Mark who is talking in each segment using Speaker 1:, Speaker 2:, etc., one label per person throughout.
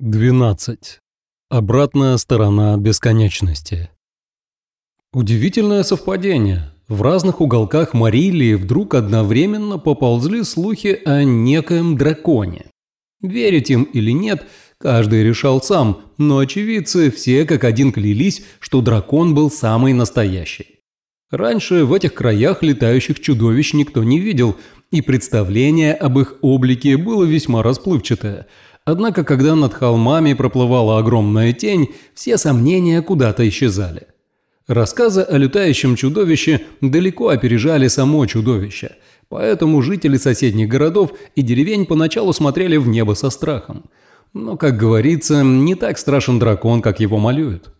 Speaker 1: 12. Обратная сторона бесконечности. Удивительное совпадение. В разных уголках Марилии вдруг одновременно поползли слухи о некоем драконе. Верить им или нет, каждый решал сам, но очевидцы все как один клялись, что дракон был самый настоящий. Раньше в этих краях летающих чудовищ никто не видел, и представление об их облике было весьма расплывчатое – Однако, когда над холмами проплывала огромная тень, все сомнения куда-то исчезали. Рассказы о летающем чудовище далеко опережали само чудовище, поэтому жители соседних городов и деревень поначалу смотрели в небо со страхом. Но, как говорится, не так страшен дракон, как его малюют.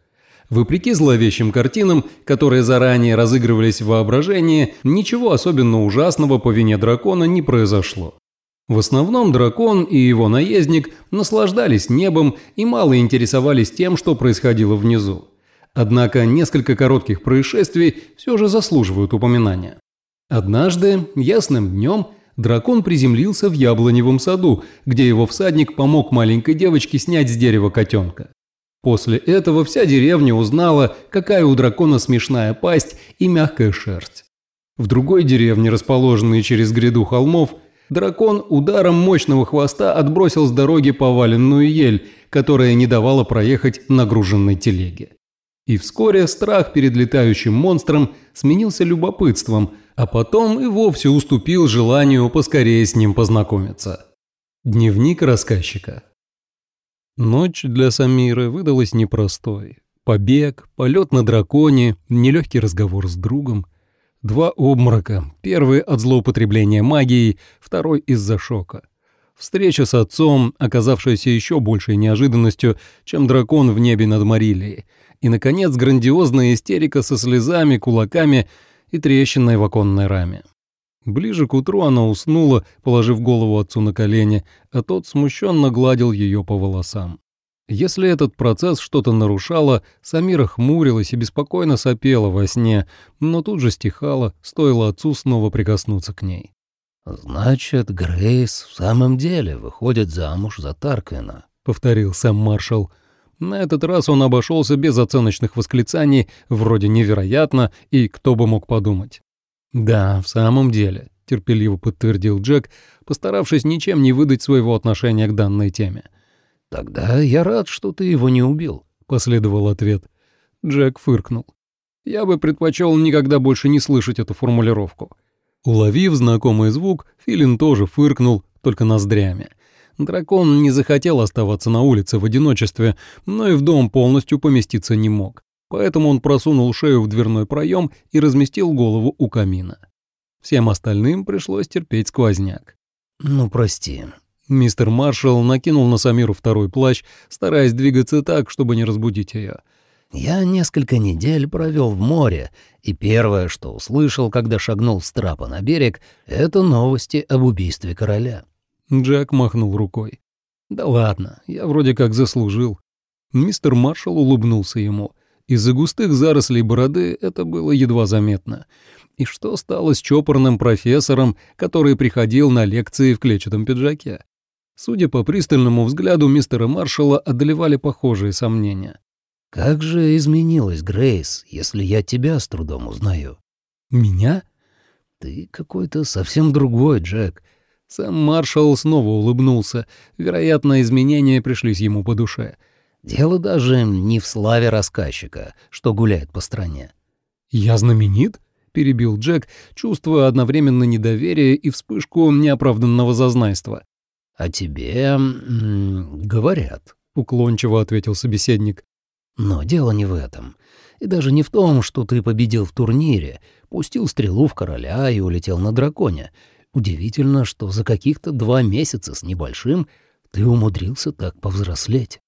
Speaker 1: Вопреки зловещим картинам, которые заранее разыгрывались в воображении, ничего особенно ужасного по вине дракона не произошло. В основном дракон и его наездник наслаждались небом и мало интересовались тем, что происходило внизу. Однако несколько коротких происшествий все же заслуживают упоминания. Однажды, ясным днем, дракон приземлился в яблоневом саду, где его всадник помог маленькой девочке снять с дерева котенка. После этого вся деревня узнала, какая у дракона смешная пасть и мягкая шерсть. В другой деревне, расположенной через гряду холмов, Дракон ударом мощного хвоста отбросил с дороги поваленную ель, которая не давала проехать нагруженной телеге. И вскоре страх перед летающим монстром сменился любопытством, а потом и вовсе уступил желанию поскорее с ним познакомиться. Дневник рассказчика Ночь для Самиры выдалась непростой. Побег, полет на драконе, нелегкий разговор с другом – Два обморока. Первый от злоупотребления магией, второй из-за шока. Встреча с отцом, оказавшаяся еще большей неожиданностью, чем дракон в небе над Марилией. И, наконец, грандиозная истерика со слезами, кулаками и трещиной в оконной раме. Ближе к утру она уснула, положив голову отцу на колени, а тот смущенно гладил ее по волосам. Если этот процесс что-то нарушало, Самира хмурилась и беспокойно сопела во сне, но тут же стихала, стоило отцу снова прикоснуться к ней.
Speaker 2: «Значит, Грейс в самом деле выходит замуж за Тарквина», —
Speaker 1: повторил сам маршал. На этот раз он обошелся без оценочных восклицаний, вроде «невероятно» и «кто бы мог подумать». «Да, в самом деле», — терпеливо подтвердил Джек, постаравшись ничем не выдать своего отношения к данной теме.
Speaker 2: — «Тогда я рад, что ты его не убил», — последовал ответ.
Speaker 1: Джек фыркнул. «Я бы предпочел никогда больше не слышать эту формулировку». Уловив знакомый звук, Филин тоже фыркнул, только ноздрями. Дракон не захотел оставаться на улице в одиночестве, но и в дом полностью поместиться не мог. Поэтому он просунул шею в дверной проем и разместил голову у камина. Всем остальным пришлось терпеть сквозняк.
Speaker 2: «Ну, прости,
Speaker 1: Мистер Маршалл накинул на Самиру второй плащ, стараясь двигаться так, чтобы не разбудить ее.
Speaker 2: «Я несколько недель провел в море, и первое, что услышал, когда шагнул с трапа на берег, это новости об убийстве короля».
Speaker 1: Джек махнул рукой. «Да ладно, я вроде как заслужил». Мистер Маршалл улыбнулся ему. Из-за густых зарослей бороды это было едва заметно. И что стало с чопорным профессором, который приходил на лекции в клетчатом пиджаке? Судя по пристальному взгляду мистера Маршалла, одолевали похожие сомнения.
Speaker 2: «Как же изменилась Грейс, если я тебя с трудом узнаю?»
Speaker 1: «Меня?»
Speaker 2: «Ты какой-то совсем другой, Джек».
Speaker 1: Сам маршал снова улыбнулся. Вероятно, изменения пришлись ему по душе.
Speaker 2: «Дело даже не в славе рассказчика, что гуляет по стране».
Speaker 1: «Я знаменит?» — перебил Джек, чувствуя одновременно недоверие и вспышку неоправданного зазнайства.
Speaker 2: «О тебе говорят», — уклончиво ответил собеседник. «Но дело не в этом. И даже не в том, что ты победил в турнире, пустил стрелу в короля и улетел на драконе. Удивительно, что за каких-то два месяца с небольшим ты умудрился так повзрослеть».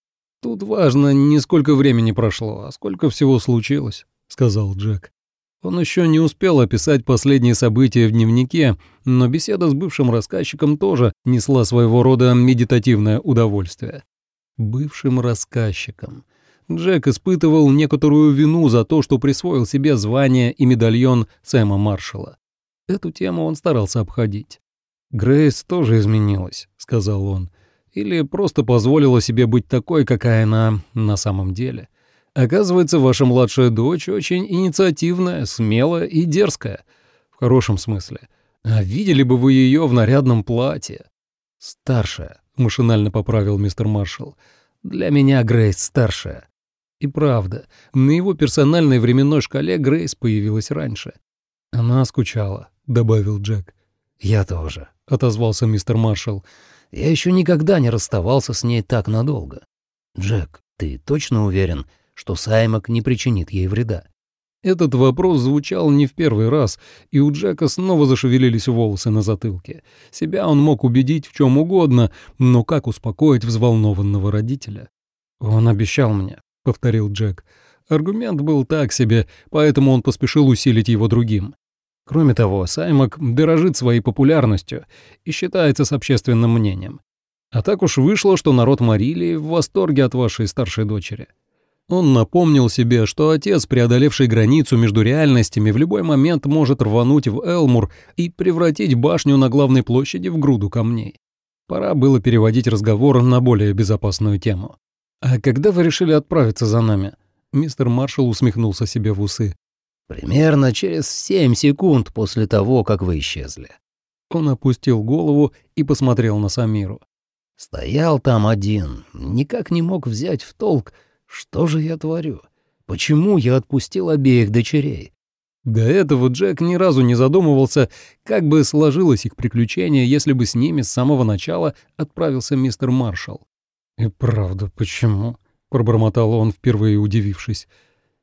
Speaker 1: «Тут важно не сколько времени прошло, а сколько всего случилось», — сказал Джек. Он еще не успел описать последние события в дневнике, но беседа с бывшим рассказчиком тоже несла своего рода медитативное удовольствие. Бывшим рассказчиком. Джек испытывал некоторую вину за то, что присвоил себе звание и медальон Сэма Маршалла. Эту тему он старался обходить. «Грейс тоже изменилась», — сказал он. Или просто позволила себе быть такой, какая она на самом деле. Оказывается, ваша младшая дочь очень инициативная, смелая и дерзкая. В хорошем смысле. А видели бы вы ее в нарядном платье. Старшая, машинально поправил мистер Маршалл. Для меня Грейс старшая. И правда, на его персональной временной шкале Грейс появилась раньше. Она скучала, добавил Джек.
Speaker 2: Я тоже,
Speaker 1: отозвался мистер Маршалл.
Speaker 2: Я еще никогда не расставался с ней так надолго. Джек, ты точно уверен, что Саймак не причинит ей вреда?
Speaker 1: Этот вопрос звучал не в первый раз, и у Джека снова зашевелились волосы на затылке. Себя он мог убедить в чем угодно, но как успокоить взволнованного родителя? «Он обещал мне», — повторил Джек. Аргумент был так себе, поэтому он поспешил усилить его другим. Кроме того, Саймак дорожит своей популярностью и считается с общественным мнением. А так уж вышло, что народ Марилии в восторге от вашей старшей дочери. Он напомнил себе, что отец, преодолевший границу между реальностями, в любой момент может рвануть в Элмур и превратить башню на главной площади в груду камней. Пора было переводить разговор на более безопасную тему. «А когда вы решили отправиться за нами?» Мистер Маршалл усмехнулся себе в усы.
Speaker 2: «Примерно через семь секунд после того, как вы исчезли».
Speaker 1: Он опустил голову и посмотрел на Самиру.
Speaker 2: «Стоял там один, никак не мог взять в толк, что же я творю? Почему я отпустил обеих дочерей?
Speaker 1: До этого Джек ни разу не задумывался, как бы сложилось их приключение, если бы с ними с самого начала отправился мистер Маршалл. «И правда, почему?» — пробормотал он, впервые удивившись.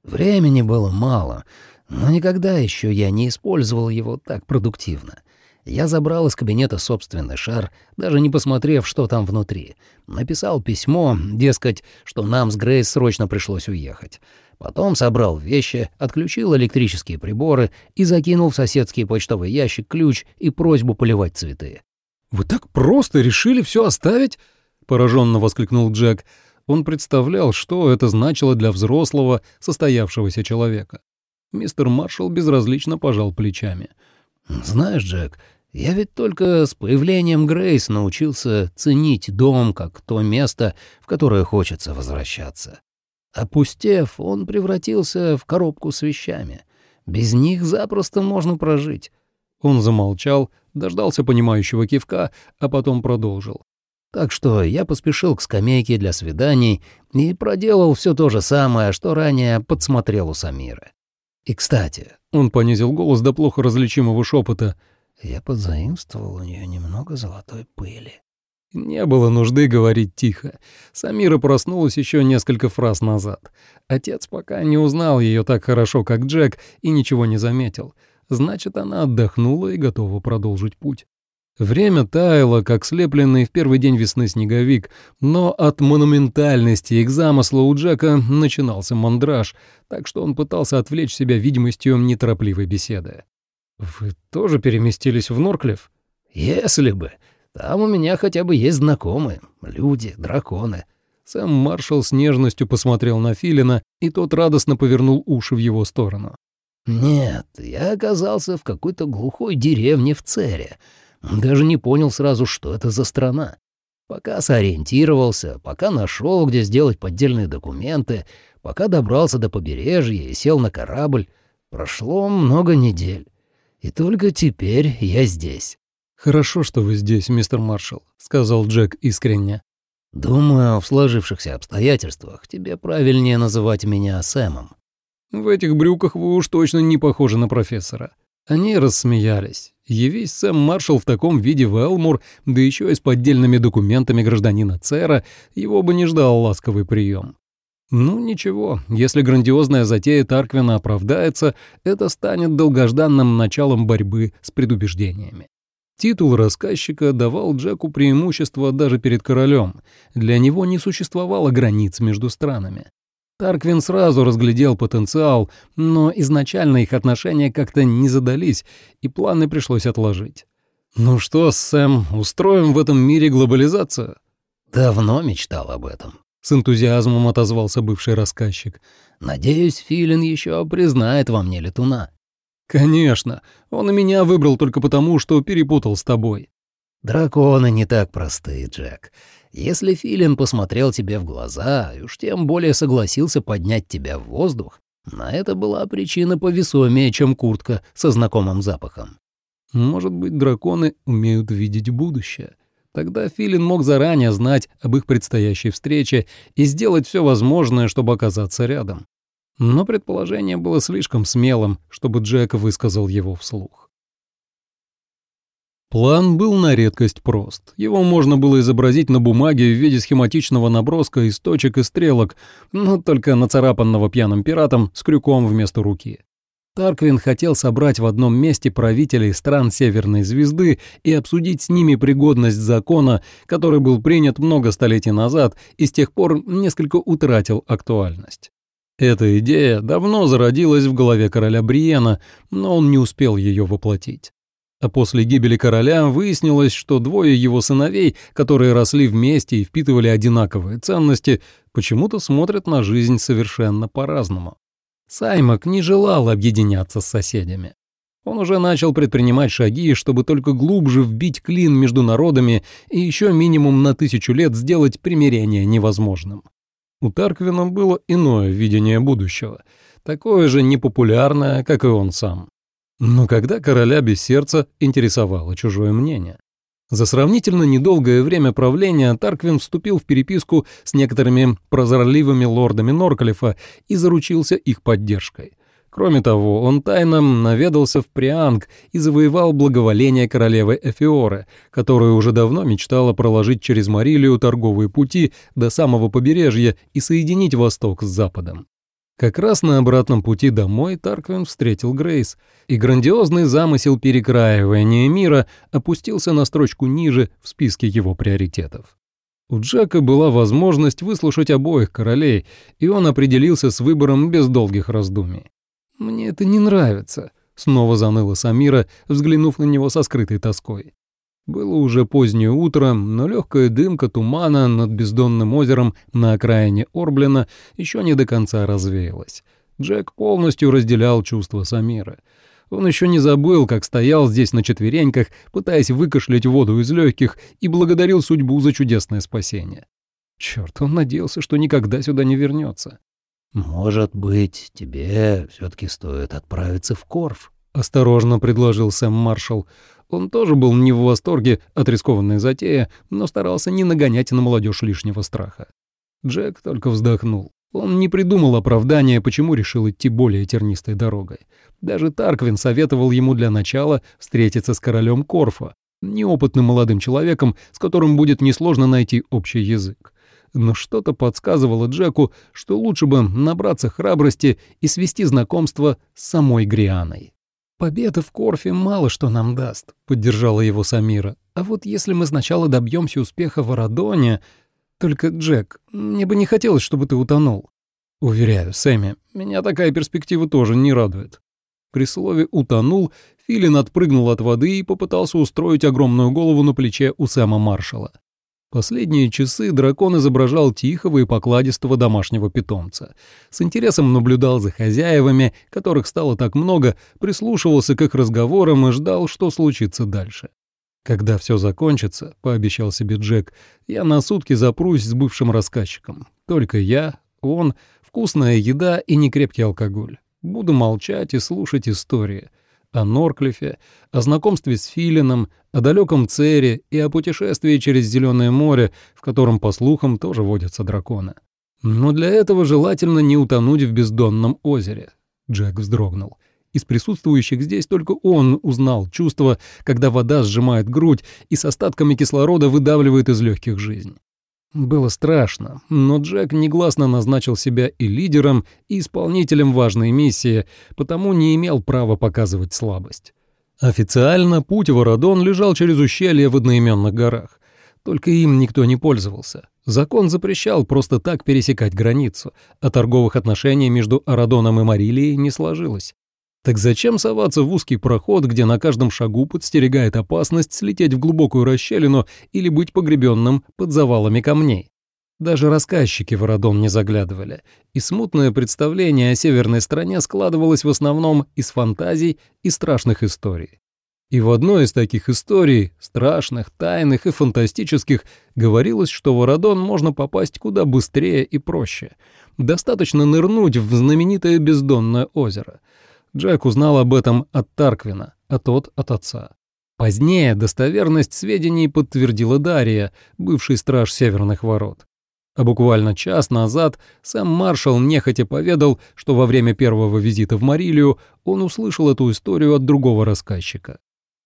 Speaker 2: «Времени было мало, но никогда еще я не использовал его так продуктивно. Я забрал из кабинета собственный шар, даже не посмотрев, что там внутри. Написал письмо, дескать, что нам с Грейс срочно пришлось уехать. Потом собрал вещи, отключил электрические приборы и закинул в соседский почтовый ящик ключ и просьбу поливать цветы.
Speaker 1: «Вы так просто решили все оставить?» — пораженно воскликнул Джек. Он представлял, что это значило для взрослого, состоявшегося человека. Мистер Маршалл безразлично пожал плечами.
Speaker 2: «Знаешь, Джек, я ведь только с появлением Грейс научился ценить дом как то место, в которое хочется возвращаться. Опустев, он превратился в коробку с вещами. Без них запросто можно прожить.
Speaker 1: Он замолчал, дождался понимающего кивка, а потом продолжил.
Speaker 2: Так что я поспешил к скамейке для свиданий и проделал все то же самое, что ранее подсмотрел у Самиры. И, кстати,
Speaker 1: он понизил голос до плохо различимого шепота —
Speaker 2: я позаимствовал у нее немного золотой пыли.
Speaker 1: Не было нужды говорить тихо. Самира проснулась еще несколько фраз назад. Отец пока не узнал ее так хорошо, как Джек, и ничего не заметил. Значит, она отдохнула и готова продолжить путь. Время таяло, как слепленный в первый день весны снеговик, но от монументальности их замысла у Джека начинался мандраж, так что он пытался отвлечь себя видимостью неторопливой беседы. «Вы тоже переместились в Норклев?»
Speaker 2: «Если бы. Там у меня хотя бы есть знакомые. Люди, драконы».
Speaker 1: Сэм Маршал с нежностью посмотрел на Филина, и тот радостно повернул уши в его сторону.
Speaker 2: «Нет, я оказался в какой-то глухой деревне в Цере. Даже не понял сразу, что это за страна. Пока сориентировался, пока нашел, где сделать поддельные документы, пока добрался до побережья и сел на корабль, прошло много недель. И только теперь я здесь».
Speaker 1: «Хорошо, что вы здесь, мистер Маршалл», — сказал Джек искренне.
Speaker 2: «Думаю, в сложившихся обстоятельствах тебе правильнее называть меня Сэмом».
Speaker 1: «В этих брюках вы уж точно не похожи на профессора». Они рассмеялись. Явись Сэм Маршалл в таком виде в Элмур, да еще и с поддельными документами гражданина Цера, его бы не ждал ласковый прием. Ну ничего, если грандиозная затея Тарквина оправдается, это станет долгожданным началом борьбы с предубеждениями. Титул рассказчика давал Джеку преимущество даже перед королем. Для него не существовало границ между странами. Тарквин сразу разглядел потенциал, но изначально их отношения как-то не задались, и планы пришлось отложить. «Ну что, Сэм, устроим в этом мире глобализацию?»
Speaker 2: «Давно мечтал об этом»,
Speaker 1: с энтузиазмом отозвался бывший рассказчик.
Speaker 2: «Надеюсь, Филин еще признает во мне летуна».
Speaker 1: «Конечно. Он и меня выбрал только потому, что перепутал с тобой».
Speaker 2: «Драконы не так просты, Джек. Если Филин посмотрел тебе в глаза и уж тем более согласился поднять тебя в воздух, на это была причина повесомее, чем куртка со знакомым запахом.
Speaker 1: Может быть, драконы умеют видеть будущее. Тогда Филин мог заранее знать об их предстоящей встрече и сделать все возможное, чтобы оказаться рядом. Но предположение было слишком смелым, чтобы Джек высказал его вслух. План был на редкость прост. Его можно было изобразить на бумаге в виде схематичного наброска из точек и стрелок, но только нацарапанного пьяным пиратом с крюком вместо руки. Тарквин хотел собрать в одном месте правителей стран Северной Звезды и обсудить с ними пригодность закона, который был принят много столетий назад и с тех пор несколько утратил актуальность. Эта идея давно зародилась в голове короля Бриена, но он не успел ее воплотить. А после гибели короля выяснилось, что двое его сыновей, которые росли вместе и впитывали одинаковые ценности, почему-то смотрят на жизнь совершенно по-разному. Саймак не желал объединяться с соседями. Он уже начал предпринимать шаги, чтобы только глубже вбить клин между народами и еще минимум на тысячу лет сделать примирение невозможным. У Тарквина было иное видение будущего, такое же непопулярное, как и он сам. Но когда короля без сердца интересовало чужое мнение? За сравнительно недолгое время правления Тарквин вступил в переписку с некоторыми прозорливыми лордами Норкалифа и заручился их поддержкой. Кроме того, он тайно наведался в Прианг и завоевал благоволение королевы Эфиоры, которая уже давно мечтала проложить через Марилию торговые пути до самого побережья и соединить Восток с Западом. Как раз на обратном пути домой Тарквин встретил Грейс, и грандиозный замысел перекраивания мира опустился на строчку ниже в списке его приоритетов. У Джека была возможность выслушать обоих королей, и он определился с выбором без долгих раздумий. «Мне это не нравится», — снова заныла Самира, взглянув на него со скрытой тоской. Было уже позднее утро, но легкая дымка тумана над бездонным озером на окраине Орблина еще не до конца развеялась. Джек полностью разделял чувства Самира. Он еще не забыл, как стоял здесь на четвереньках, пытаясь выкашлять воду из легких, и благодарил судьбу за чудесное спасение. Черт, он надеялся, что никогда сюда не вернется.
Speaker 2: «Может быть, тебе все-таки стоит отправиться в Корф?»
Speaker 1: — осторожно предложил Сэм Маршалл. Он тоже был не в восторге от рискованной затеи, но старался не нагонять на молодежь лишнего страха. Джек только вздохнул. Он не придумал оправдания, почему решил идти более тернистой дорогой. Даже Тарквин советовал ему для начала встретиться с королем Корфа, неопытным молодым человеком, с которым будет несложно найти общий язык. Но что-то подсказывало Джеку, что лучше бы набраться храбрости и свести знакомство с самой Грианой. «Победа в Корфе мало что нам даст», — поддержала его Самира. «А вот если мы сначала добьемся успеха в Арадоне...» «Только, Джек, мне бы не хотелось, чтобы ты утонул». «Уверяю, Сэмми, меня такая перспектива тоже не радует». При слове «утонул» Филин отпрыгнул от воды и попытался устроить огромную голову на плече у Сэма Маршала. Последние часы дракон изображал тихого и покладистого домашнего питомца. С интересом наблюдал за хозяевами, которых стало так много, прислушивался к их разговорам и ждал, что случится дальше. «Когда все закончится», — пообещал себе Джек, — «я на сутки запрусь с бывшим рассказчиком. Только я, он, вкусная еда и некрепкий алкоголь. Буду молчать и слушать истории о Норклифе, о знакомстве с Филином, о далеком Цере и о путешествии через Зеленое море, в котором, по слухам, тоже водятся драконы. Но для этого желательно не утонуть в бездонном озере. Джек вздрогнул. Из присутствующих здесь только он узнал чувство, когда вода сжимает грудь и с остатками кислорода выдавливает из легких жизнь. Было страшно, но Джек негласно назначил себя и лидером, и исполнителем важной миссии, потому не имел права показывать слабость. Официально путь в Орадон лежал через ущелье в одноименных горах. Только им никто не пользовался. Закон запрещал просто так пересекать границу, а торговых отношений между Арадоном и Марилией не сложилось. Так зачем соваться в узкий проход, где на каждом шагу подстерегает опасность слететь в глубокую расщелину или быть погребенным под завалами камней? Даже рассказчики в Родон не заглядывали, и смутное представление о северной стране складывалось в основном из фантазий и страшных историй. И в одной из таких историй, страшных, тайных и фантастических, говорилось, что в Арадон можно попасть куда быстрее и проще. Достаточно нырнуть в знаменитое бездонное озеро. Джек узнал об этом от Тарквина, а тот — от отца. Позднее достоверность сведений подтвердила Дарья, бывший страж Северных ворот. А буквально час назад сам маршал нехотя поведал, что во время первого визита в Марилию он услышал эту историю от другого рассказчика.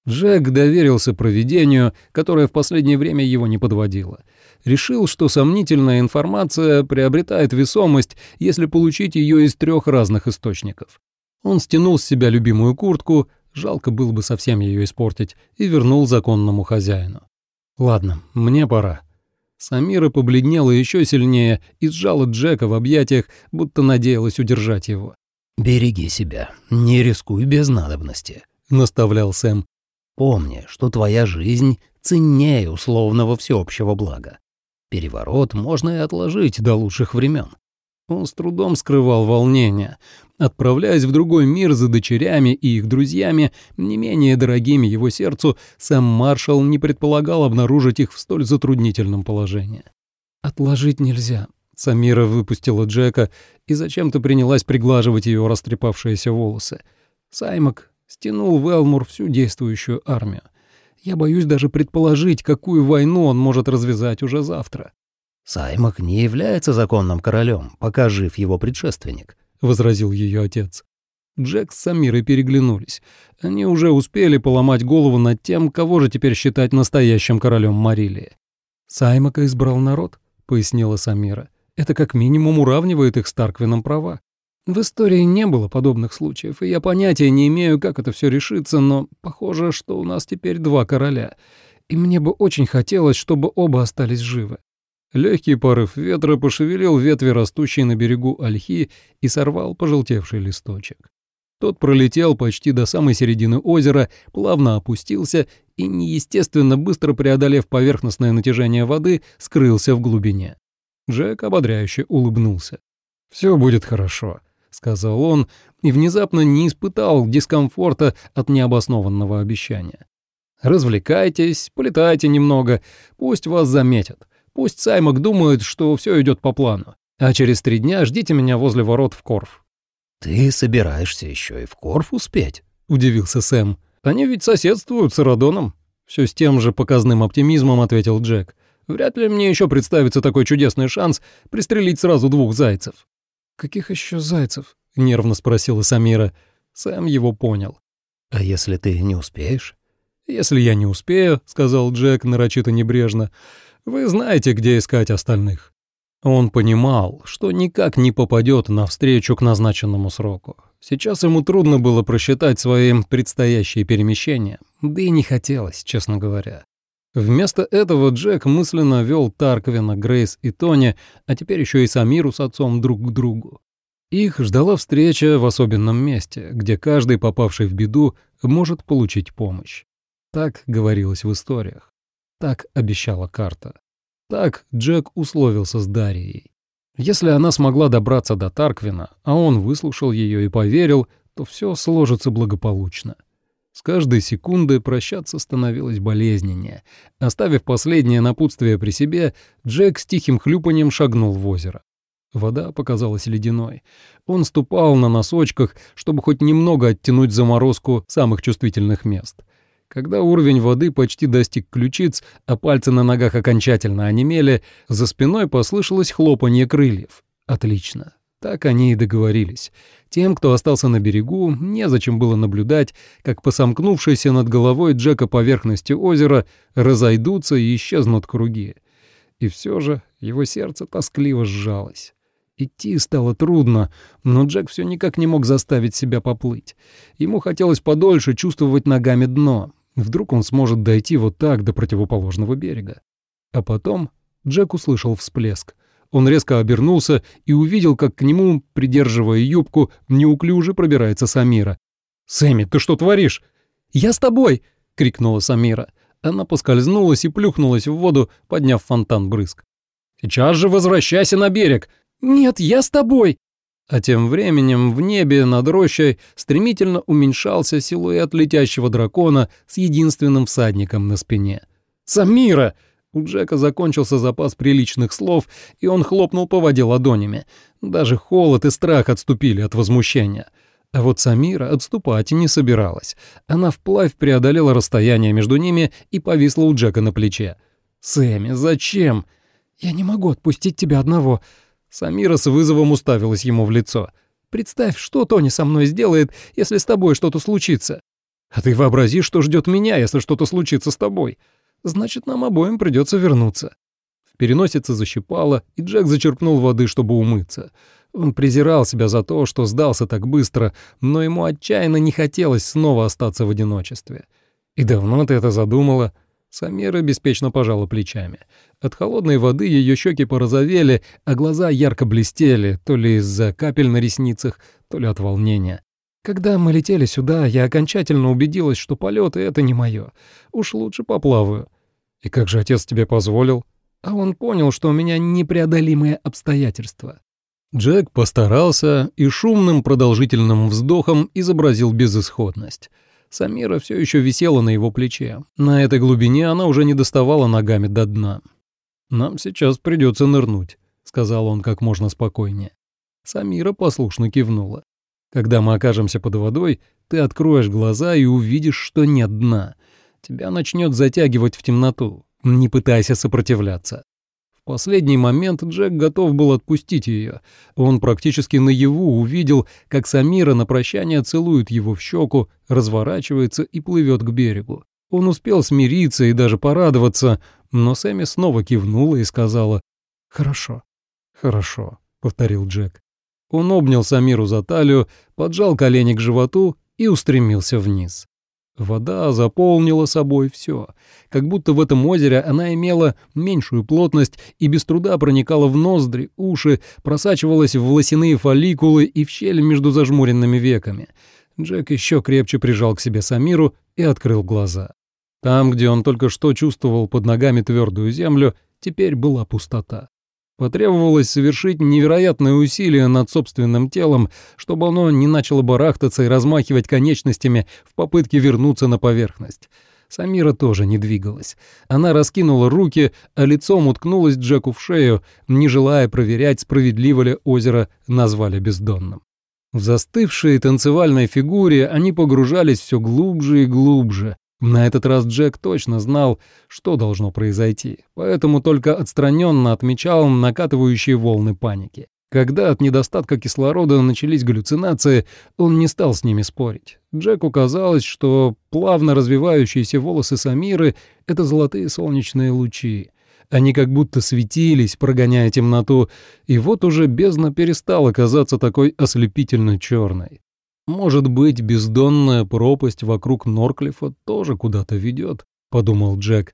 Speaker 1: Джек доверился провидению, которое в последнее время его не подводило. Решил, что сомнительная информация приобретает весомость, если получить ее из трех разных источников. Он стянул с себя любимую куртку, жалко было бы совсем ее испортить, и вернул законному хозяину. «Ладно, мне пора». Самира побледнела еще сильнее и сжала Джека в объятиях, будто надеялась удержать его.
Speaker 2: «Береги себя, не рискуй без надобности», — наставлял Сэм. Помни, что твоя жизнь ценнее условного всеобщего блага. Переворот можно и отложить до лучших времен.
Speaker 1: Он с трудом скрывал волнение, отправляясь в другой мир за дочерями и их друзьями, не менее дорогими его сердцу, сам маршал не предполагал обнаружить их в столь затруднительном положении. «Отложить нельзя», — Самира выпустила Джека и зачем-то принялась приглаживать ее растрепавшиеся волосы. Саймак стянул в Элмур всю действующую армию. Я боюсь даже предположить, какую войну он может развязать уже завтра.
Speaker 2: «Саймак не является законным королем, пока жив его предшественник», — возразил ее отец.
Speaker 1: Джек с Самирой переглянулись. Они уже успели поломать голову над тем, кого же теперь считать настоящим королем Марилии. «Саймака избрал народ», — пояснила Самира. «Это как минимум уравнивает их с Тарквином права. В истории не было подобных случаев, и я понятия не имею, как это все решится, но похоже, что у нас теперь два короля, и мне бы очень хотелось, чтобы оба остались живы. Легкий порыв ветра пошевелил ветви, растущие на берегу ольхи, и сорвал пожелтевший листочек. Тот пролетел почти до самой середины озера, плавно опустился и, неестественно быстро преодолев поверхностное натяжение воды, скрылся в глубине. Джек ободряюще улыбнулся. «Все будет хорошо. — сказал он, и внезапно не испытал дискомфорта от необоснованного обещания. «Развлекайтесь, полетайте немного, пусть вас заметят. Пусть Саймак думает, что все идет по плану. А через три дня ждите меня возле ворот в Корф».
Speaker 2: «Ты собираешься еще и в Корф успеть?»
Speaker 1: — удивился Сэм. «Они ведь соседствуют с Радоном». Все с тем же показным оптимизмом ответил Джек. «Вряд ли мне еще представится такой чудесный шанс пристрелить сразу двух зайцев». «Каких еще зайцев?» — нервно спросила Самира. Сэм его понял.
Speaker 2: «А если ты не успеешь?»
Speaker 1: «Если я не успею», — сказал Джек нарочито небрежно, — «вы знаете, где искать остальных». Он понимал, что никак не попадет навстречу к назначенному сроку. Сейчас ему трудно было просчитать свои предстоящие перемещения, да и не хотелось, честно говоря. Вместо этого Джек мысленно вел Тарквина, Грейс и Тони, а теперь еще и Самиру с отцом друг к другу. Их ждала встреча в особенном месте, где каждый, попавший в беду, может получить помощь. Так говорилось в историях. Так обещала карта. Так Джек условился с Дарьей. Если она смогла добраться до Тарквина, а он выслушал ее и поверил, то все сложится благополучно. С каждой секунды прощаться становилось болезненнее. Оставив последнее напутствие при себе, Джек с тихим хлюпанием шагнул в озеро. Вода показалась ледяной. Он ступал на носочках, чтобы хоть немного оттянуть заморозку самых чувствительных мест. Когда уровень воды почти достиг ключиц, а пальцы на ногах окончательно онемели, за спиной послышалось хлопанье крыльев. Отлично. Так они и договорились. Тем, кто остался на берегу, незачем было наблюдать, как по сомкнувшейся над головой Джека поверхности озера разойдутся и исчезнут круги. И все же его сердце тоскливо сжалось. Идти стало трудно, но Джек все никак не мог заставить себя поплыть. Ему хотелось подольше чувствовать ногами дно. Вдруг он сможет дойти вот так до противоположного берега. А потом Джек услышал всплеск. Он резко обернулся и увидел, как к нему, придерживая юбку, неуклюже пробирается Самира. «Сэмми, ты что творишь?» «Я с тобой!» — крикнула Самира. Она поскользнулась и плюхнулась в воду, подняв фонтан брызг. «Сейчас же возвращайся на берег!» «Нет, я с тобой!» А тем временем в небе над рощей стремительно уменьшался силуэт летящего дракона с единственным всадником на спине. «Самира!» У Джека закончился запас приличных слов, и он хлопнул по воде ладонями. Даже холод и страх отступили от возмущения. А вот Самира отступать не собиралась. Она вплавь преодолела расстояние между ними и повисла у Джека на плече. «Сэмми, зачем?» «Я не могу отпустить тебя одного», Самира с вызовом уставилась ему в лицо. «Представь, что Тони со мной сделает, если с тобой что-то случится. А ты вообрази, что ждет меня, если что-то случится с тобой. Значит, нам обоим придется вернуться». В переносице защипало, и Джек зачерпнул воды, чтобы умыться. Он презирал себя за то, что сдался так быстро, но ему отчаянно не хотелось снова остаться в одиночестве. «И давно ты это задумала?» Самира беспечно пожала плечами. От холодной воды ее щеки порозовели, а глаза ярко блестели, то ли из-за капель на ресницах, то ли от волнения. Когда мы летели сюда, я окончательно убедилась, что полеты — это не мое. Уж лучше поплаваю. И как же отец тебе позволил? А он понял, что у меня непреодолимые обстоятельства. Джек постарался и шумным продолжительным вздохом изобразил безысходность. Самира все еще висела на его плече. На этой глубине она уже не доставала ногами до дна. «Нам сейчас придется нырнуть», — сказал он как можно спокойнее. Самира послушно кивнула. «Когда мы окажемся под водой, ты откроешь глаза и увидишь, что нет дна. Тебя начнет затягивать в темноту. Не пытайся сопротивляться последний момент Джек готов был отпустить ее. Он практически наяву увидел, как Самира на прощание целует его в щеку, разворачивается и плывет к берегу. Он успел смириться и даже порадоваться, но Сэмми снова кивнула и сказала «Хорошо, хорошо», — повторил Джек. Он обнял Самиру за талию, поджал колени к животу и устремился вниз. Вода заполнила собой все, как будто в этом озере она имела меньшую плотность и без труда проникала в ноздри, уши, просачивалась в волосяные фолликулы и в щели между зажмуренными веками. Джек еще крепче прижал к себе Самиру и открыл глаза. Там, где он только что чувствовал под ногами твердую землю, теперь была пустота. Потребовалось совершить невероятное усилие над собственным телом, чтобы оно не начало барахтаться и размахивать конечностями в попытке вернуться на поверхность. Самира тоже не двигалась. Она раскинула руки, а лицом уткнулась Джеку в шею, не желая проверять, справедливо ли озеро назвали бездонным. В застывшей танцевальной фигуре они погружались все глубже и глубже, на этот раз Джек точно знал, что должно произойти, поэтому только отстраненно отмечал накатывающие волны паники. Когда от недостатка кислорода начались галлюцинации, он не стал с ними спорить. Джеку казалось, что плавно развивающиеся волосы Самиры — это золотые солнечные лучи. Они как будто светились, прогоняя темноту, и вот уже бездна перестала казаться такой ослепительно черной. Может быть, бездонная пропасть вокруг Норклифа тоже куда-то ведет, подумал Джек.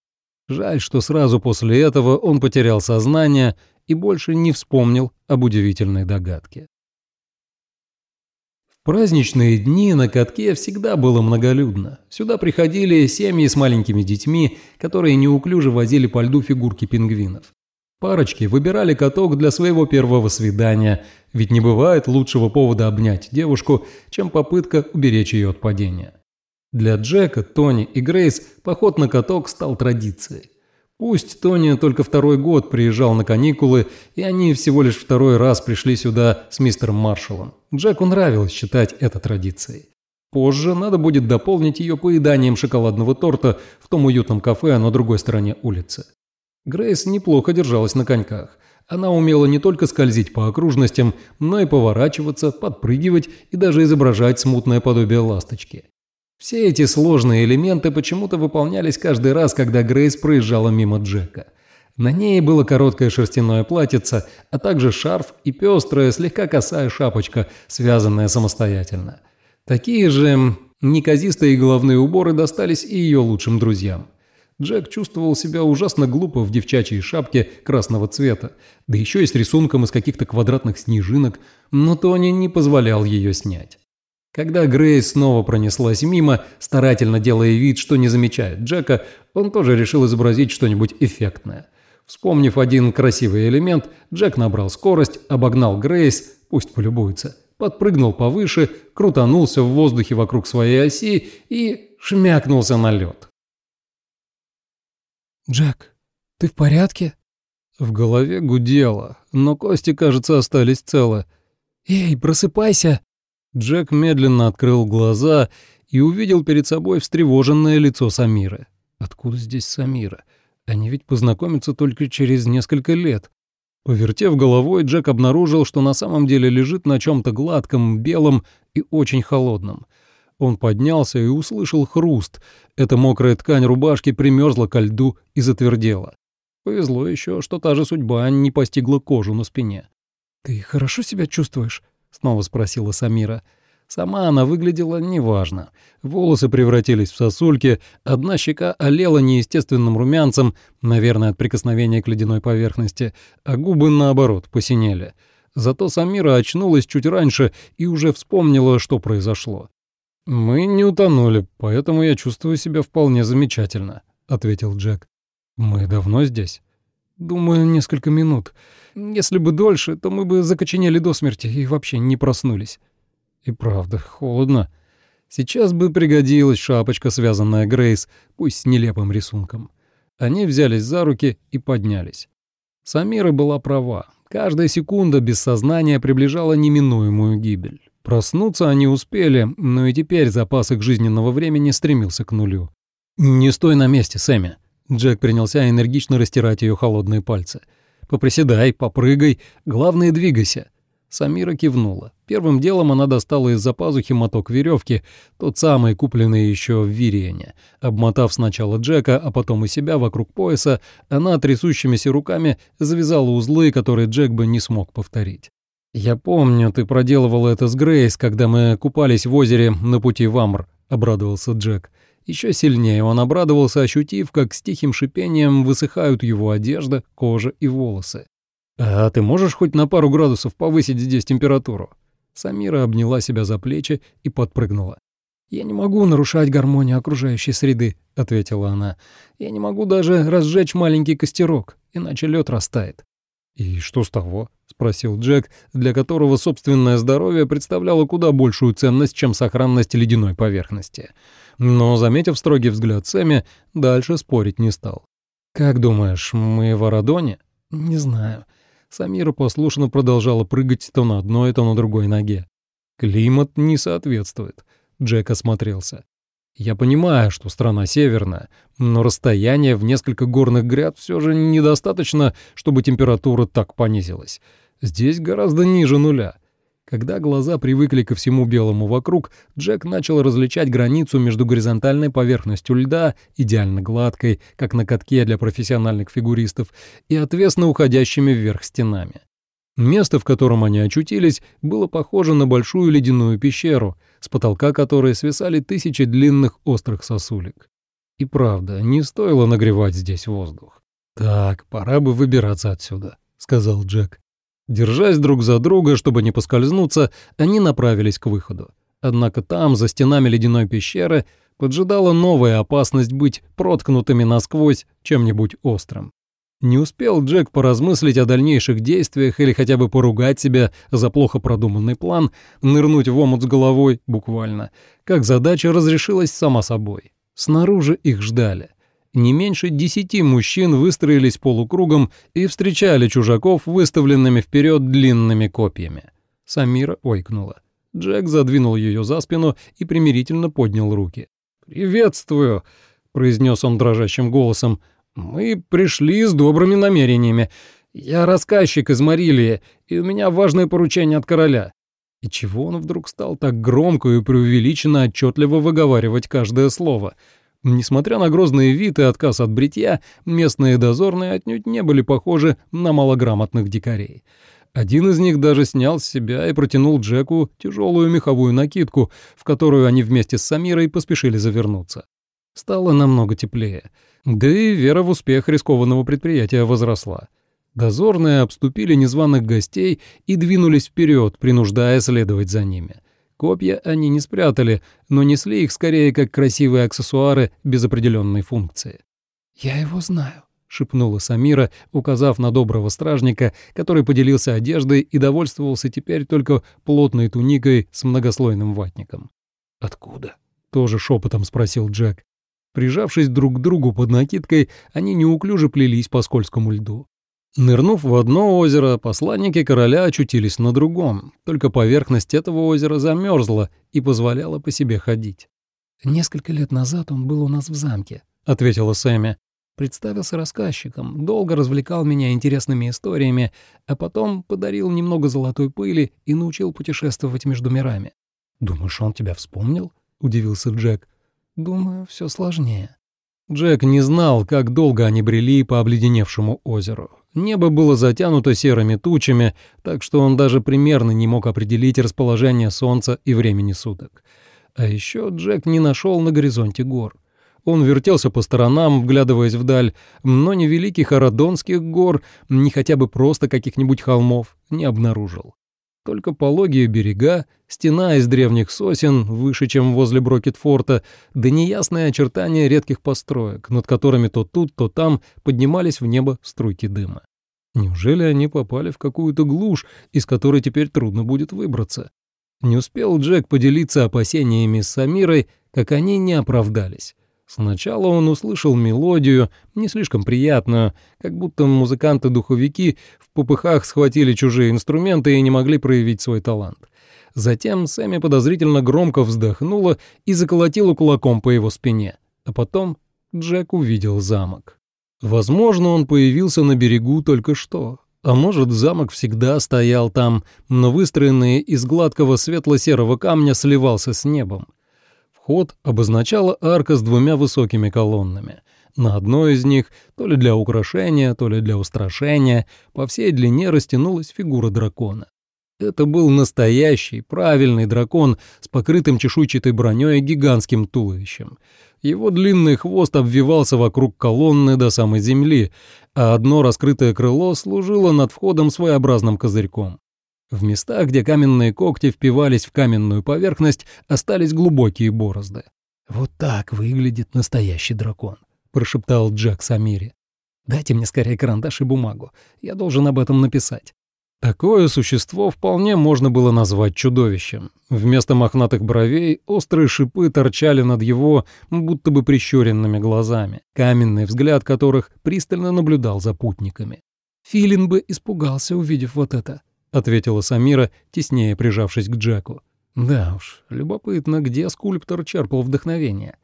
Speaker 1: Жаль, что сразу после этого он потерял сознание и больше не вспомнил об удивительной догадке. В праздничные дни на катке всегда было многолюдно. Сюда приходили семьи с маленькими детьми, которые неуклюже возили по льду фигурки пингвинов. Парочки выбирали каток для своего первого свидания, ведь не бывает лучшего повода обнять девушку, чем попытка уберечь ее от падения. Для Джека, Тони и Грейс поход на каток стал традицией. Пусть Тони только второй год приезжал на каникулы, и они всего лишь второй раз пришли сюда с мистером Маршалом. Джеку нравилось считать это традицией. Позже надо будет дополнить ее поеданием шоколадного торта в том уютном кафе на другой стороне улицы. Грейс неплохо держалась на коньках. Она умела не только скользить по окружностям, но и поворачиваться, подпрыгивать и даже изображать смутное подобие ласточки. Все эти сложные элементы почему-то выполнялись каждый раз, когда Грейс проезжала мимо Джека. На ней было короткое шерстяное платьице, а также шарф и пестрая, слегка косая шапочка, связанная самостоятельно. Такие же неказистые головные уборы достались и ее лучшим друзьям. Джек чувствовал себя ужасно глупо в девчачьей шапке красного цвета, да еще и с рисунком из каких-то квадратных снежинок, но Тони не позволял ее снять. Когда Грейс снова пронеслась мимо, старательно делая вид, что не замечает Джека, он тоже решил изобразить что-нибудь эффектное. Вспомнив один красивый элемент, Джек набрал скорость, обогнал Грейс, пусть полюбуется, подпрыгнул повыше, крутанулся в воздухе вокруг своей оси и шмякнулся на лед.
Speaker 2: «Джек, ты в порядке?»
Speaker 1: В голове гудело, но кости, кажется, остались целы.
Speaker 2: «Эй, просыпайся!»
Speaker 1: Джек медленно открыл глаза и увидел перед собой встревоженное лицо Самиры. Откуда здесь Самира? Они ведь познакомятся только через несколько лет. Повертев головой, Джек обнаружил, что на самом деле лежит на чем-то гладком, белом и очень холодном. Он поднялся и услышал хруст. Эта мокрая ткань рубашки примерзла ко льду и затвердела. Повезло еще, что та же судьба не постигла кожу на спине.
Speaker 2: «Ты хорошо себя чувствуешь?» — снова спросила Самира.
Speaker 1: Сама она выглядела неважно. Волосы превратились в сосульки, одна щека олела неестественным румянцем, наверное, от прикосновения к ледяной поверхности, а губы, наоборот, посинели. Зато Самира очнулась чуть раньше и уже вспомнила, что произошло. «Мы не утонули, поэтому я чувствую себя вполне замечательно», — ответил Джек. «Мы давно здесь?»
Speaker 2: «Думаю, несколько минут. Если бы дольше, то мы бы закоченели до смерти и вообще не проснулись».
Speaker 1: И правда, холодно. Сейчас бы пригодилась шапочка, связанная Грейс, пусть с нелепым рисунком. Они взялись за руки и поднялись. Самира была права. Каждая секунда без сознания приближала неминуемую гибель. Проснуться они успели, но и теперь запас их жизненного времени стремился к нулю. «Не стой на месте, Сэмми!» Джек принялся энергично растирать ее холодные пальцы. «Поприседай, попрыгай, главное, двигайся. Самира кивнула. Первым делом она достала из-за пазухи моток веревки, тот самый, купленный еще в Вириене. Обмотав сначала Джека, а потом и себя вокруг пояса, она трясущимися руками завязала узлы, которые Джек бы не смог повторить. «Я помню, ты проделывала это с Грейс, когда мы купались в озере на пути в Амр», — обрадовался Джек. Еще сильнее он обрадовался, ощутив, как с тихим шипением высыхают его одежда, кожа и волосы. «А ты можешь хоть на пару градусов повысить здесь температуру?» Самира обняла себя за плечи и подпрыгнула.
Speaker 2: «Я не могу нарушать гармонию окружающей среды», — ответила она. «Я не могу даже разжечь маленький костерок, иначе лед растает».
Speaker 1: «И что с того?» — спросил Джек, для которого собственное здоровье представляло куда большую ценность, чем сохранность ледяной поверхности. Но, заметив строгий взгляд Сэмми, дальше спорить не стал. «Как думаешь, мы в Арадоне?»
Speaker 2: «Не знаю.
Speaker 1: Самира послушно продолжала прыгать то на одной, то на другой ноге. Климат не соответствует. Джек осмотрелся. Я понимаю, что страна северная, но расстояние в несколько горных гряд все же недостаточно, чтобы температура так понизилась. Здесь гораздо ниже нуля. Когда глаза привыкли ко всему белому вокруг, Джек начал различать границу между горизонтальной поверхностью льда, идеально гладкой, как на катке для профессиональных фигуристов, и отвесно уходящими вверх стенами. Место, в котором они очутились, было похоже на большую ледяную пещеру, с потолка которой свисали тысячи длинных острых сосулек. И правда, не стоило нагревать здесь воздух. «Так, пора бы выбираться отсюда», — сказал Джек. Держась друг за друга, чтобы не поскользнуться, они направились к выходу. Однако там, за стенами ледяной пещеры, поджидала новая опасность быть проткнутыми насквозь чем-нибудь острым. Не успел Джек поразмыслить о дальнейших действиях или хотя бы поругать себя за плохо продуманный план, нырнуть в омут с головой, буквально, как задача разрешилась сама собой. Снаружи их ждали не меньше десяти мужчин выстроились полукругом и встречали чужаков выставленными вперед длинными копьями. Самира ойкнула. Джек задвинул ее за спину и примирительно поднял руки. «Приветствую», — произнес он дрожащим голосом. «Мы пришли с добрыми намерениями. Я рассказчик из Марилии, и у меня важное поручение от короля». И чего он вдруг стал так громко и преувеличенно отчетливо выговаривать каждое слово — Несмотря на грозный вид и отказ от бритья, местные дозорные отнюдь не были похожи на малограмотных дикарей. Один из них даже снял с себя и протянул Джеку тяжелую меховую накидку, в которую они вместе с Самирой поспешили завернуться. Стало намного теплее. Да и вера в успех рискованного предприятия возросла. Дозорные обступили незваных гостей и двинулись вперед, принуждая следовать за ними. Копья они не спрятали, но несли их скорее как красивые аксессуары без определенной функции.
Speaker 2: «Я его знаю», —
Speaker 1: шепнула Самира, указав на доброго стражника, который поделился одеждой и довольствовался теперь только плотной туникой с многослойным ватником.
Speaker 2: «Откуда?»
Speaker 1: — тоже шепотом спросил Джек. Прижавшись друг к другу под накидкой, они неуклюже плелись по скользкому льду. Нырнув в одно озеро, посланники короля очутились на другом, только поверхность этого озера замерзла и позволяла по себе ходить.
Speaker 2: «Несколько лет назад он был у нас в замке», — ответила Сэмми. Представился рассказчиком, долго развлекал меня интересными историями, а потом подарил немного золотой пыли и научил путешествовать между мирами.
Speaker 1: «Думаешь, он тебя вспомнил?» — удивился Джек.
Speaker 2: «Думаю, все сложнее».
Speaker 1: Джек не знал, как долго они брели по обледеневшему озеру. Небо было затянуто серыми тучами, так что он даже примерно не мог определить расположение солнца и времени суток. А еще Джек не нашел на горизонте гор. Он вертелся по сторонам, вглядываясь вдаль, но ни великих Арадонских гор, ни хотя бы просто каких-нибудь холмов не обнаружил. Только пологие берега, стена из древних сосен, выше, чем возле Брокетфорта, да неясные очертания редких построек, над которыми то тут, то там поднимались в небо струйки дыма. Неужели они попали в какую-то глушь, из которой теперь трудно будет выбраться? Не успел Джек поделиться опасениями с Самирой, как они не оправдались. Сначала он услышал мелодию, не слишком приятную, как будто музыканты-духовики в попыхах схватили чужие инструменты и не могли проявить свой талант. Затем Сэмми подозрительно громко вздохнула и заколотила кулаком по его спине. А потом Джек увидел замок. Возможно, он появился на берегу только что. А может, замок всегда стоял там, но выстроенный из гладкого светло-серого камня сливался с небом. Вход обозначала арка с двумя высокими колоннами. На одной из них, то ли для украшения, то ли для устрашения, по всей длине растянулась фигура дракона. Это был настоящий, правильный дракон с покрытым чешуйчатой броней и гигантским туловищем. Его длинный хвост обвивался вокруг колонны до самой земли, а одно раскрытое крыло служило над входом своеобразным козырьком. В местах, где каменные когти впивались в каменную поверхность, остались глубокие борозды.
Speaker 2: «Вот так выглядит настоящий дракон», — прошептал Джек Самири.
Speaker 1: «Дайте мне скорее карандаш и бумагу. Я должен об этом написать». Такое существо вполне можно было назвать чудовищем. Вместо мохнатых бровей острые шипы торчали над его будто бы прищуренными глазами, каменный взгляд которых пристально наблюдал за путниками.
Speaker 2: Филин бы испугался, увидев вот это.
Speaker 1: — ответила Самира, теснее прижавшись к Джеку. Да уж, любопытно, где скульптор черпал вдохновение.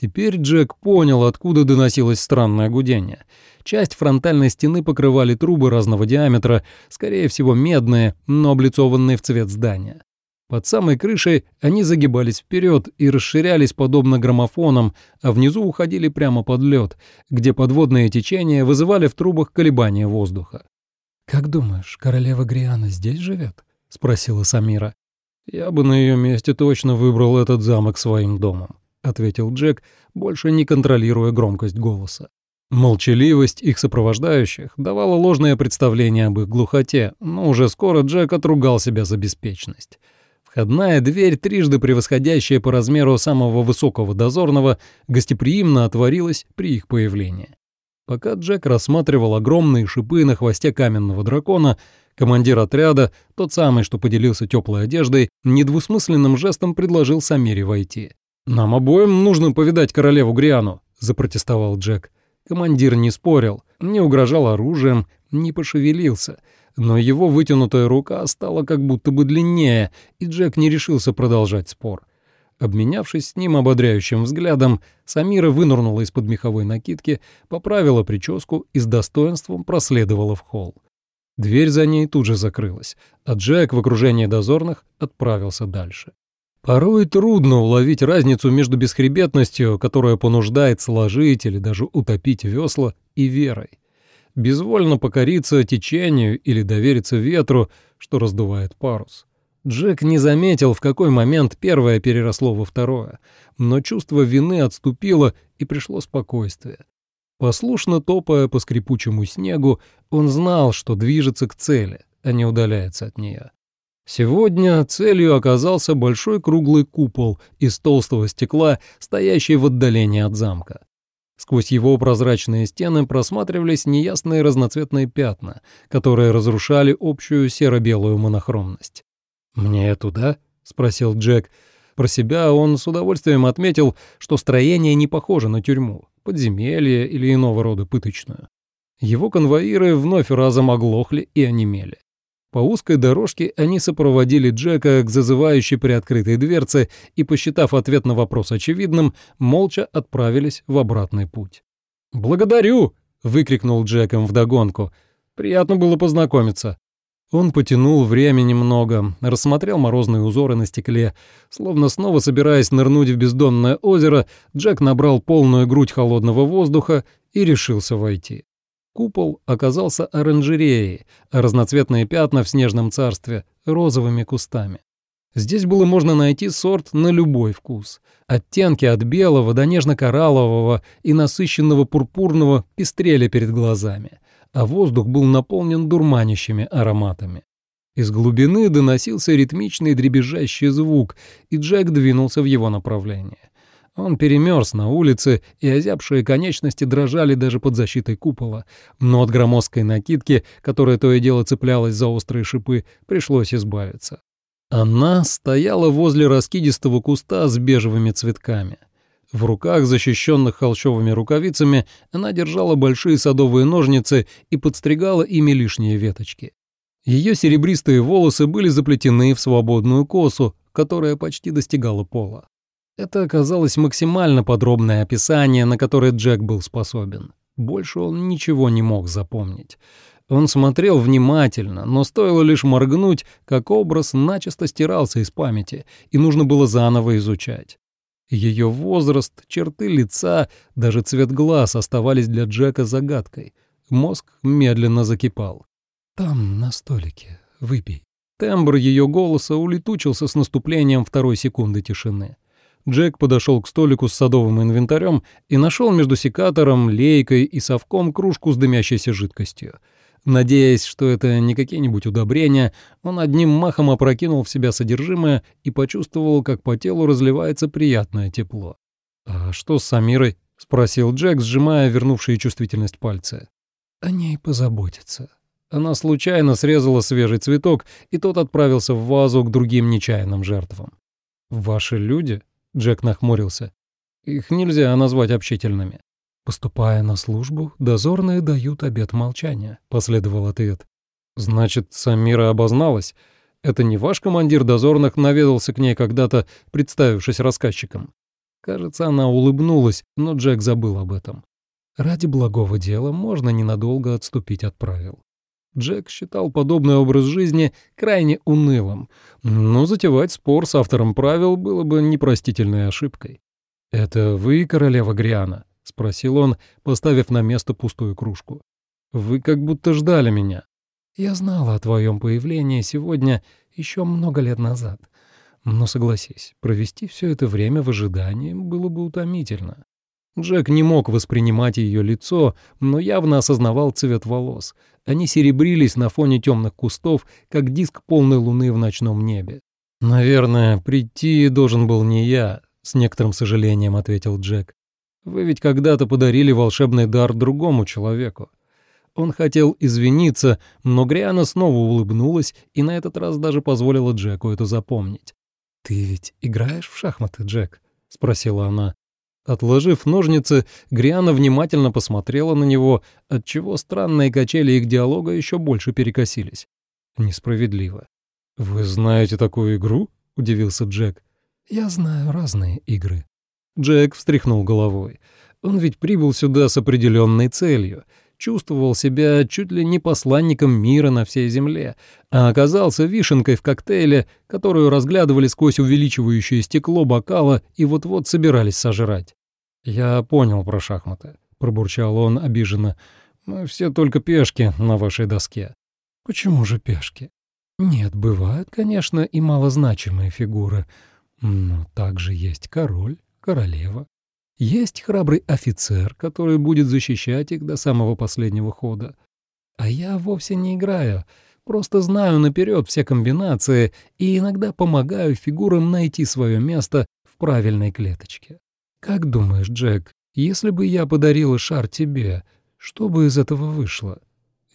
Speaker 1: Теперь Джек понял, откуда доносилось странное гудение. Часть фронтальной стены покрывали трубы разного диаметра, скорее всего медные, но облицованные в цвет здания. Под самой крышей они загибались вперед и расширялись подобно граммофонам, а внизу уходили прямо под лед, где подводные течения вызывали в трубах колебания воздуха.
Speaker 2: «Как думаешь, королева Гриана здесь живет?» — спросила Самира.
Speaker 1: «Я бы на ее месте точно выбрал этот замок своим домом», — ответил Джек, больше не контролируя громкость голоса. Молчаливость их сопровождающих давала ложное представление об их глухоте, но уже скоро Джек отругал себя за беспечность. Входная дверь, трижды превосходящая по размеру самого высокого дозорного, гостеприимно отворилась при их появлении. Пока Джек рассматривал огромные шипы на хвосте каменного дракона, командир отряда, тот самый, что поделился теплой одеждой, недвусмысленным жестом предложил Самире войти. «Нам обоим нужно повидать королеву Гриану», — запротестовал Джек. Командир не спорил, не угрожал оружием, не пошевелился, но его вытянутая рука стала как будто бы длиннее, и Джек не решился продолжать спор. Обменявшись с ним ободряющим взглядом, Самира вынырнула из-под меховой накидки, поправила прическу и с достоинством проследовала в холл. Дверь за ней тут же закрылась, а Джек в окружении дозорных отправился дальше. Порой трудно уловить разницу между бесхребетностью, которая понуждает сложить или даже утопить весла, и верой. Безвольно покориться течению или довериться ветру, что раздувает парус. Джек не заметил, в какой момент первое переросло во второе, но чувство вины отступило, и пришло спокойствие. Послушно топая по скрипучему снегу, он знал, что движется к цели, а не удаляется от нее. Сегодня целью оказался большой круглый купол из толстого стекла, стоящий в отдалении от замка. Сквозь его прозрачные стены просматривались неясные разноцветные пятна, которые разрушали общую серо-белую монохромность. «Мне туда?» — спросил Джек. Про себя он с удовольствием отметил, что строение не похоже на тюрьму, подземелье или иного рода пыточную. Его конвоиры вновь разом оглохли и онемели. По узкой дорожке они сопроводили Джека к зазывающей приоткрытой дверце и, посчитав ответ на вопрос очевидным, молча отправились в обратный путь. «Благодарю!» — выкрикнул Джеком вдогонку. «Приятно было познакомиться». Он потянул время немного, рассмотрел морозные узоры на стекле. Словно снова собираясь нырнуть в бездонное озеро, Джек набрал полную грудь холодного воздуха и решился войти. Купол оказался оранжереей, а разноцветные пятна в снежном царстве — розовыми кустами. Здесь было можно найти сорт на любой вкус. Оттенки от белого до нежно-кораллового и насыщенного пурпурного пестрели перед глазами, а воздух был наполнен дурманящими ароматами. Из глубины доносился ритмичный дребезжащий звук, и Джек двинулся в его направление. Он перемерз на улице, и озябшие конечности дрожали даже под защитой купола, но от громоздкой накидки, которая то и дело цеплялась за острые шипы, пришлось избавиться. Она стояла возле раскидистого куста с бежевыми цветками. В руках, защищенных холщовыми рукавицами, она держала большие садовые ножницы и подстригала ими лишние веточки. Ее серебристые волосы были заплетены в свободную косу, которая почти достигала пола. Это оказалось максимально подробное описание, на которое Джек был способен. Больше он ничего не мог запомнить. Он смотрел внимательно, но стоило лишь моргнуть, как образ начисто стирался из памяти, и нужно было заново изучать. Ее возраст, черты лица, даже цвет глаз оставались для Джека загадкой. Мозг медленно закипал. «Там, на столике, выпей». Тембр ее голоса улетучился с наступлением второй секунды тишины. Джек подошел к столику с садовым инвентарем и нашел между секатором, лейкой и совком кружку с дымящейся жидкостью. Надеясь, что это не какие-нибудь удобрения, он одним махом опрокинул в себя содержимое и почувствовал, как по телу разливается приятное тепло. «А что с Самирой?» — спросил Джек, сжимая вернувшие чувствительность пальцы. «О ней позаботиться». Она случайно срезала свежий цветок, и тот отправился в вазу к другим нечаянным жертвам. «Ваши люди?» Джек нахмурился. Их нельзя назвать общительными. «Поступая на службу, дозорные дают обет молчания», — последовал ответ. «Значит, Самира обозналась? Это не ваш командир дозорных наведался к ней когда-то, представившись рассказчиком?» Кажется, она улыбнулась, но Джек забыл об этом. Ради благого дела можно ненадолго отступить от правил. Джек считал подобный образ жизни крайне унылым, но затевать спор с автором правил было бы непростительной ошибкой. «Это вы, королева Гриана?» — спросил он, поставив на место пустую кружку. «Вы как будто ждали меня». «Я знала о твоем появлении сегодня еще много лет назад. Но согласись, провести все это время в ожидании было бы утомительно. Джек не мог воспринимать ее лицо, но явно осознавал цвет волос. Они серебрились на фоне темных кустов, как диск полной луны в ночном небе. «Наверное, прийти должен был не я», — с некоторым сожалением ответил Джек. «Вы ведь когда-то подарили волшебный дар другому человеку». Он хотел извиниться, но Гриана снова улыбнулась и на этот раз даже позволила Джеку это запомнить. «Ты ведь играешь в шахматы, Джек?» — спросила она. Отложив ножницы, Гриана внимательно посмотрела на него, отчего странные качели их диалога еще больше перекосились. Несправедливо. «Вы знаете такую игру?» — удивился Джек. «Я знаю разные игры». Джек встряхнул головой. Он ведь прибыл сюда с определенной целью, чувствовал себя чуть ли не посланником мира на всей земле, а оказался вишенкой в коктейле, которую разглядывали сквозь увеличивающее стекло бокала и вот-вот собирались сожрать. «Я понял про шахматы», — пробурчал он обиженно. «Мы все только пешки на вашей доске». «Почему же пешки?» «Нет, бывают, конечно, и малозначимые фигуры, но также есть король, королева. Есть храбрый офицер, который будет защищать их до самого последнего хода. А я вовсе не играю, просто знаю наперед все комбинации и иногда помогаю фигурам найти свое место в правильной клеточке. «Как думаешь, Джек, Если бы я подарила шар тебе, что бы из этого вышло?»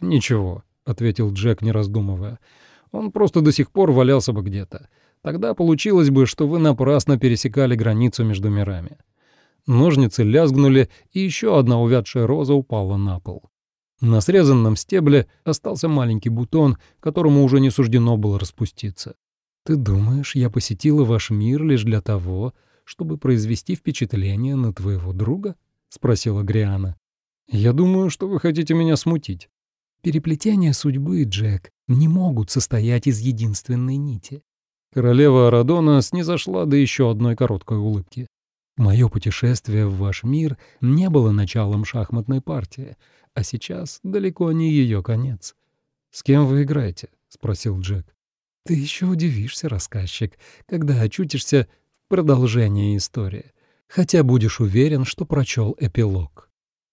Speaker 1: «Ничего», — ответил Джек, не раздумывая. «Он просто до сих пор валялся бы где-то. Тогда получилось бы, что вы напрасно пересекали границу между мирами». Ножницы лязгнули, и еще одна увядшая роза упала на пол. На срезанном стебле остался маленький бутон, которому уже не суждено было распуститься. «Ты думаешь, я посетила ваш мир лишь для того, чтобы произвести впечатление на твоего друга?» — спросила Гриана. «Я думаю, что вы хотите меня смутить». «Переплетения судьбы, Джек, не могут состоять из единственной нити». Королева Арадона снизошла до еще одной короткой улыбки. «Мое путешествие в ваш мир не было началом шахматной партии, а сейчас далеко не ее конец». «С кем вы играете?» — спросил Джек. «Ты еще удивишься, рассказчик, когда очутишься в продолжении истории, хотя будешь уверен, что прочел эпилог».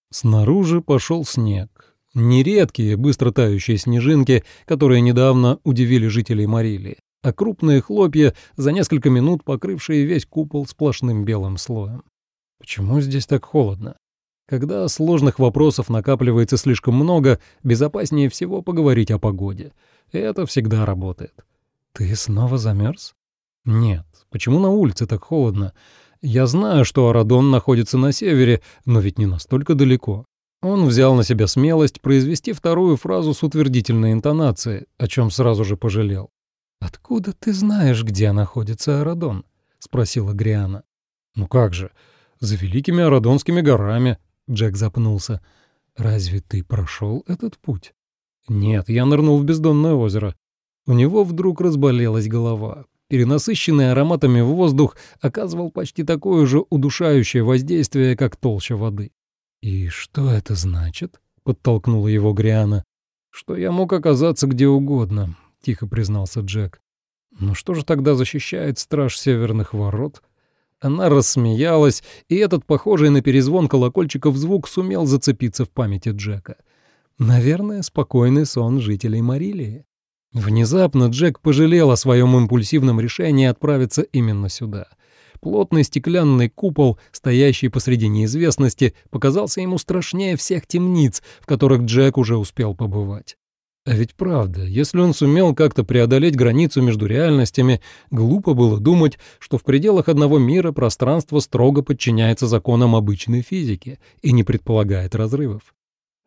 Speaker 1: Снаружи пошел снег. Нередкие, быстро тающие снежинки, которые недавно удивили жителей Марилии, а крупные хлопья, за несколько минут покрывшие весь купол сплошным белым слоем. Почему здесь так холодно? Когда сложных вопросов накапливается слишком много, безопаснее всего поговорить о погоде. Это всегда работает. «Ты снова замерз?» «Нет. Почему на улице так холодно? Я знаю, что Арадон находится на севере, но ведь не настолько далеко». Он взял на себя смелость произвести вторую фразу с утвердительной интонацией, о чем сразу же пожалел. «Откуда ты знаешь, где находится Арадон?» — спросила Гриана. «Ну как же, за великими Арадонскими горами», — Джек запнулся. «Разве ты прошел этот путь?» «Нет, я нырнул в бездонное озеро. У него вдруг разболелась голова. Перенасыщенный ароматами воздух оказывал почти такое же удушающее воздействие, как толща воды. «И что это значит?» — подтолкнула его Гриана. «Что я мог оказаться где угодно», — тихо признался Джек. «Ну что же тогда защищает страж северных ворот?» Она рассмеялась, и этот похожий на перезвон колокольчиков звук сумел зацепиться в памяти Джека. Наверное, спокойный сон жителей Марилии. Внезапно Джек пожалел о своем импульсивном решении отправиться именно сюда. Плотный стеклянный купол, стоящий посреди неизвестности, показался ему страшнее всех темниц, в которых Джек уже успел побывать. А ведь правда, если он сумел как-то преодолеть границу между реальностями, глупо было думать, что в пределах одного мира пространство строго подчиняется законам обычной физики и не предполагает разрывов.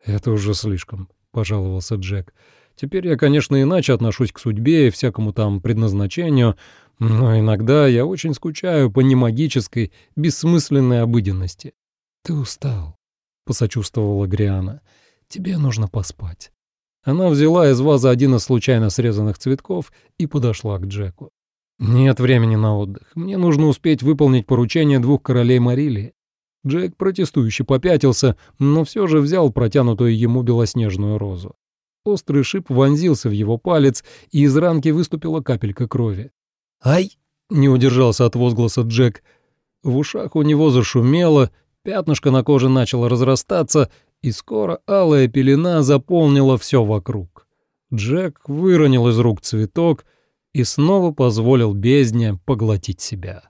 Speaker 1: «Это уже слишком», — пожаловался Джек. Теперь я, конечно, иначе отношусь к судьбе и всякому там предназначению, но иногда я очень скучаю по немагической, бессмысленной обыденности. «Ты устал», — посочувствовала Гриана. «Тебе нужно поспать». Она взяла из вазы один из случайно срезанных цветков и подошла к Джеку. «Нет времени на отдых. Мне нужно успеть выполнить поручение двух королей Марилии». Джек протестующе попятился, но все же взял протянутую ему белоснежную розу. Острый шип вонзился в его палец, и из ранки выступила капелька крови. «Ай!» — не удержался от возгласа Джек. В ушах у него зашумело, пятнышко на коже начало разрастаться, и скоро алая пелена заполнила все вокруг. Джек выронил из рук цветок и снова позволил бездне поглотить себя.